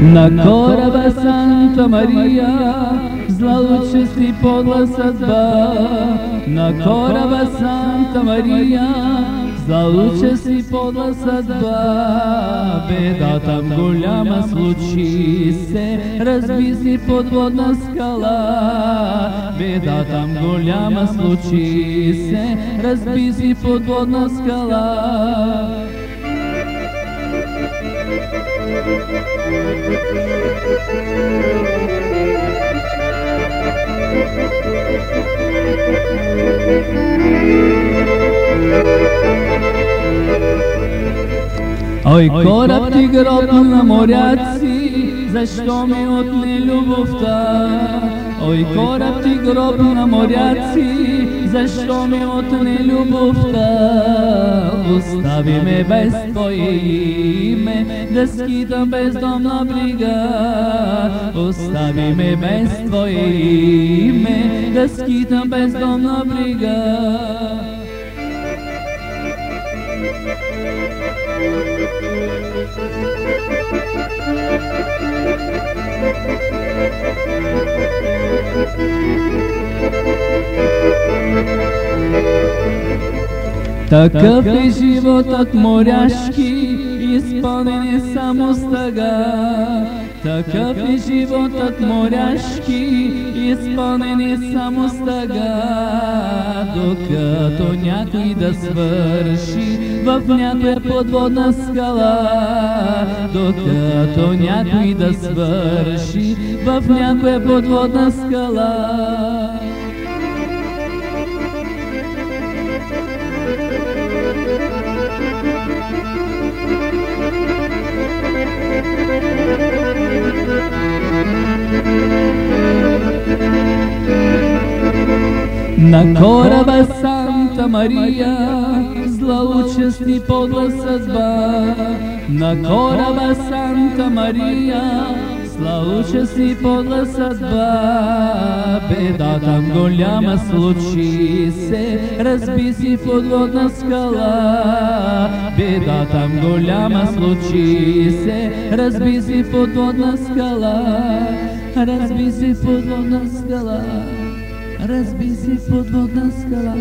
На кораба Санта Мария Зла участ и подла съдба На кораба Санта Мария Зла участ и подла съдба Беда там голяма случи се Разби си подводна скала. Беда там голяма случи се Разби си подводна скала Oj, kora ti grobna morjaci, zašto mi otli ljubovta? Oj, kora ti grobna morjaci, защо ми отне любовта? Остави ме без твое име, да скитам бездомна брига. Остави ме без твое име, да скитам бездомна брига. Такъв е животът моряшки, изпълнен е само стъга. Такъв е животът моряшки, изпълнен е само стъга. Докато някой да свърши в някоя подводна скала. Докато някой да свърши в някоя подводна скала. На кораба Санта Мария зла участ и подла съдба. На кораба Санта Мария зла участ и подла съдба. Беда там голяма случи се, разби си подводна скала. Беда там голяма случи се, разби си подводна скала. Разби си подводна скала. Разби си подводна скала.